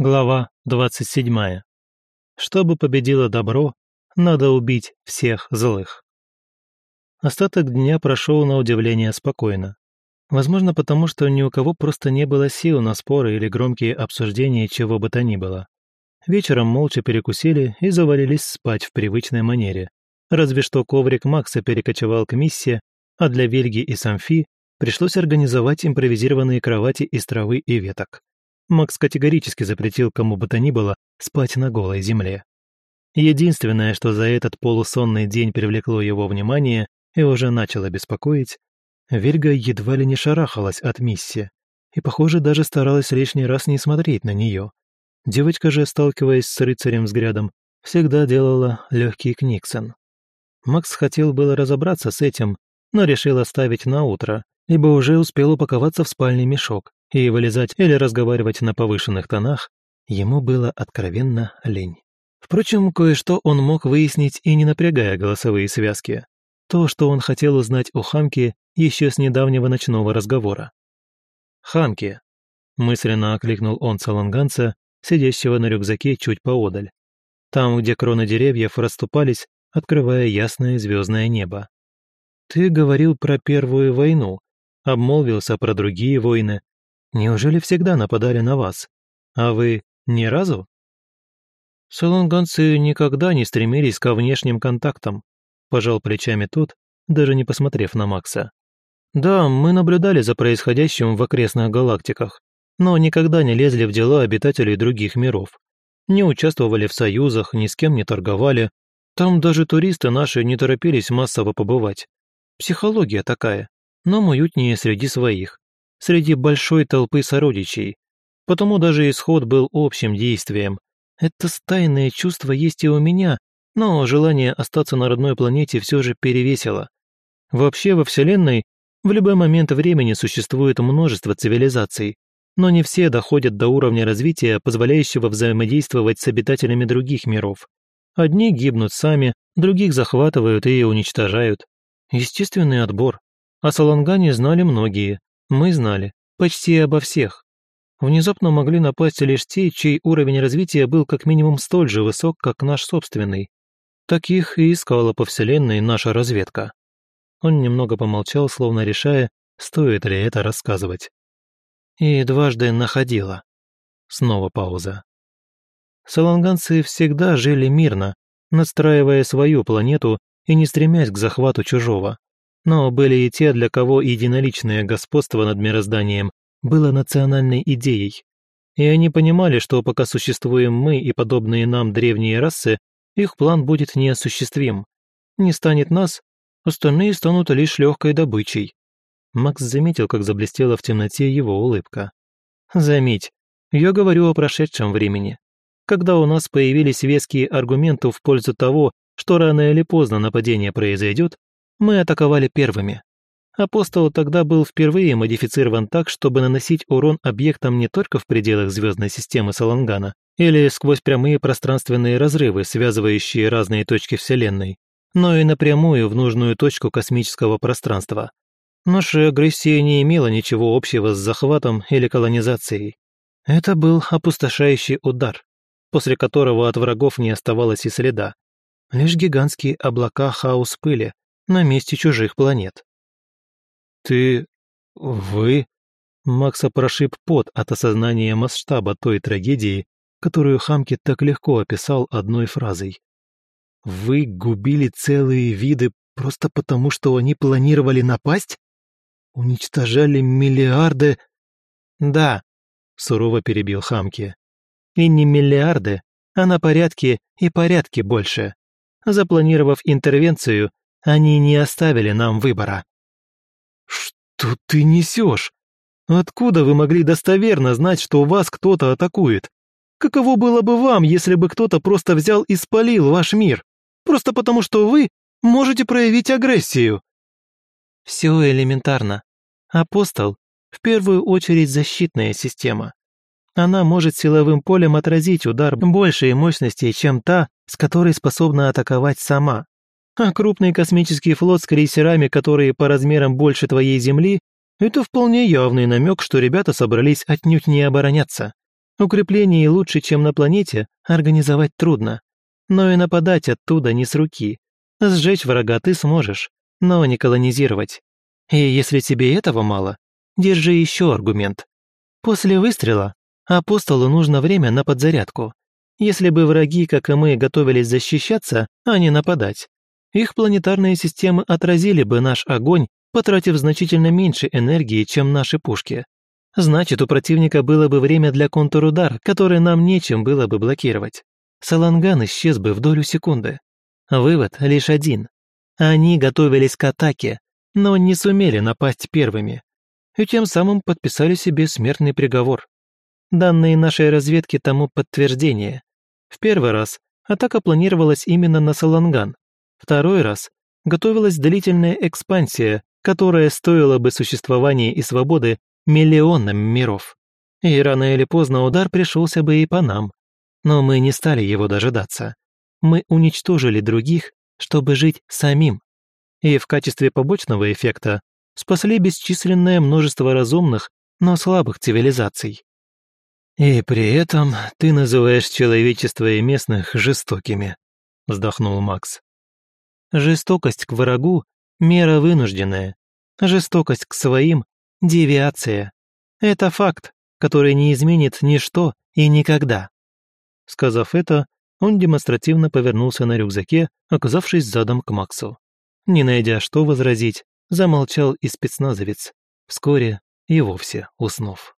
Глава 27. Чтобы победило добро, надо убить всех злых. Остаток дня прошел на удивление спокойно. Возможно, потому что ни у кого просто не было сил на споры или громкие обсуждения чего бы то ни было. Вечером молча перекусили и завалились спать в привычной манере. Разве что коврик Макса перекочевал к Миссе, а для Вельги и Самфи пришлось организовать импровизированные кровати из травы и веток. Макс категорически запретил кому бы то ни было спать на голой земле. Единственное, что за этот полусонный день привлекло его внимание и уже начало беспокоить, Вельга едва ли не шарахалась от Мисси и, похоже, даже старалась лишний раз не смотреть на нее. Девочка же, сталкиваясь с рыцарем взглядом, всегда делала легкий книксон. Макс хотел было разобраться с этим, но решил оставить на утро, ибо уже успел упаковаться в спальный мешок, и вылезать или разговаривать на повышенных тонах ему было откровенно лень. Впрочем, кое-что он мог выяснить и не напрягая голосовые связки. То, что он хотел узнать у Хамки еще с недавнего ночного разговора. «Хамки», — мысленно окликнул он саланганца, сидящего на рюкзаке чуть поодаль. Там, где кроны деревьев расступались, открывая ясное звездное небо. «Ты говорил про Первую войну, обмолвился про другие войны, Неужели всегда нападали на вас? А вы ни разу? Солонганцы никогда не стремились ко внешним контактам, пожал плечами тот, даже не посмотрев на Макса. Да, мы наблюдали за происходящим в окрестных галактиках, но никогда не лезли в дела обитателей других миров. Не участвовали в союзах, ни с кем не торговали. Там даже туристы наши не торопились массово побывать. Психология такая, но уютнее среди своих среди большой толпы сородичей. Потому даже исход был общим действием. Это стайное чувство есть и у меня, но желание остаться на родной планете все же перевесило. Вообще во Вселенной в любой момент времени существует множество цивилизаций, но не все доходят до уровня развития, позволяющего взаимодействовать с обитателями других миров. Одни гибнут сами, других захватывают и уничтожают. Естественный отбор. О Салангане знали многие, мы знали почти обо всех. Внезапно могли напасть лишь те, чей уровень развития был как минимум столь же высок, как наш собственный. Таких и искала по вселенной наша разведка. Он немного помолчал, словно решая, стоит ли это рассказывать. И дважды находила. Снова пауза. Саланганцы всегда жили мирно, настраивая свою планету и не стремясь к захвату чужого. Но были и те, для кого единоличное господство над мирозданием было национальной идеей. И они понимали, что пока существуем мы и подобные нам древние расы, их план будет неосуществим. Не станет нас, остальные станут лишь легкой добычей. Макс заметил, как заблестела в темноте его улыбка. Заметь, я говорю о прошедшем времени. Когда у нас появились веские аргументы в пользу того, что рано или поздно нападение произойдет, мы атаковали первыми. Апостол тогда был впервые модифицирован так, чтобы наносить урон объектам не только в пределах звездной системы Салангана или сквозь прямые пространственные разрывы, связывающие разные точки Вселенной, но и напрямую в нужную точку космического пространства. Наша агрессия не имела ничего общего с захватом или колонизацией. Это был опустошающий удар, после которого от врагов не оставалось и следа. Лишь гигантские облака хаос пыли, на месте чужих планет. «Ты... вы...» Макса прошиб пот от осознания масштаба той трагедии, которую Хамки так легко описал одной фразой. «Вы губили целые виды просто потому, что они планировали напасть? Уничтожали миллиарды...» «Да», — сурово перебил Хамки. «И не миллиарды, а на порядке и порядке больше. Запланировав интервенцию, они не оставили нам выбора». «Что ты несешь? Откуда вы могли достоверно знать, что вас кто-то атакует? Каково было бы вам, если бы кто-то просто взял и спалил ваш мир? Просто потому, что вы можете проявить агрессию?» «Все элементарно. Апостол — в первую очередь защитная система. Она может силовым полем отразить удар большей мощности, чем та, с которой способна атаковать сама. А крупный космический флот с крейсерами, которые по размерам больше твоей Земли, это вполне явный намек, что ребята собрались отнюдь не обороняться. Укреплений лучше, чем на планете, организовать трудно. Но и нападать оттуда не с руки. Сжечь врага ты сможешь, но не колонизировать. И если тебе этого мало, держи еще аргумент. После выстрела апостолу нужно время на подзарядку. Если бы враги, как и мы, готовились защищаться, а не нападать, их планетарные системы отразили бы наш огонь, потратив значительно меньше энергии, чем наши пушки. Значит, у противника было бы время для контрудар, который нам нечем было бы блокировать. Саланган исчез бы в долю секунды. Вывод лишь один. Они готовились к атаке, но не сумели напасть первыми. И тем самым подписали себе смертный приговор. Данные нашей разведки тому подтверждение. В первый раз атака планировалась именно на Саланган. Второй раз готовилась длительная экспансия, которая стоила бы существования и свободы миллионам миров. И рано или поздно удар пришелся бы и по нам. Но мы не стали его дожидаться. Мы уничтожили других, чтобы жить самим. И в качестве побочного эффекта спасли бесчисленное множество разумных, но слабых цивилизаций. «И при этом ты называешь человечество и местных жестокими», — вздохнул Макс. «Жестокость к врагу — мера вынужденная. Жестокость к своим — девиация. Это факт, который не изменит ничто и никогда». Сказав это, он демонстративно повернулся на рюкзаке, оказавшись задом к Максу. Не найдя что возразить, замолчал и спецназовец, вскоре и вовсе уснув.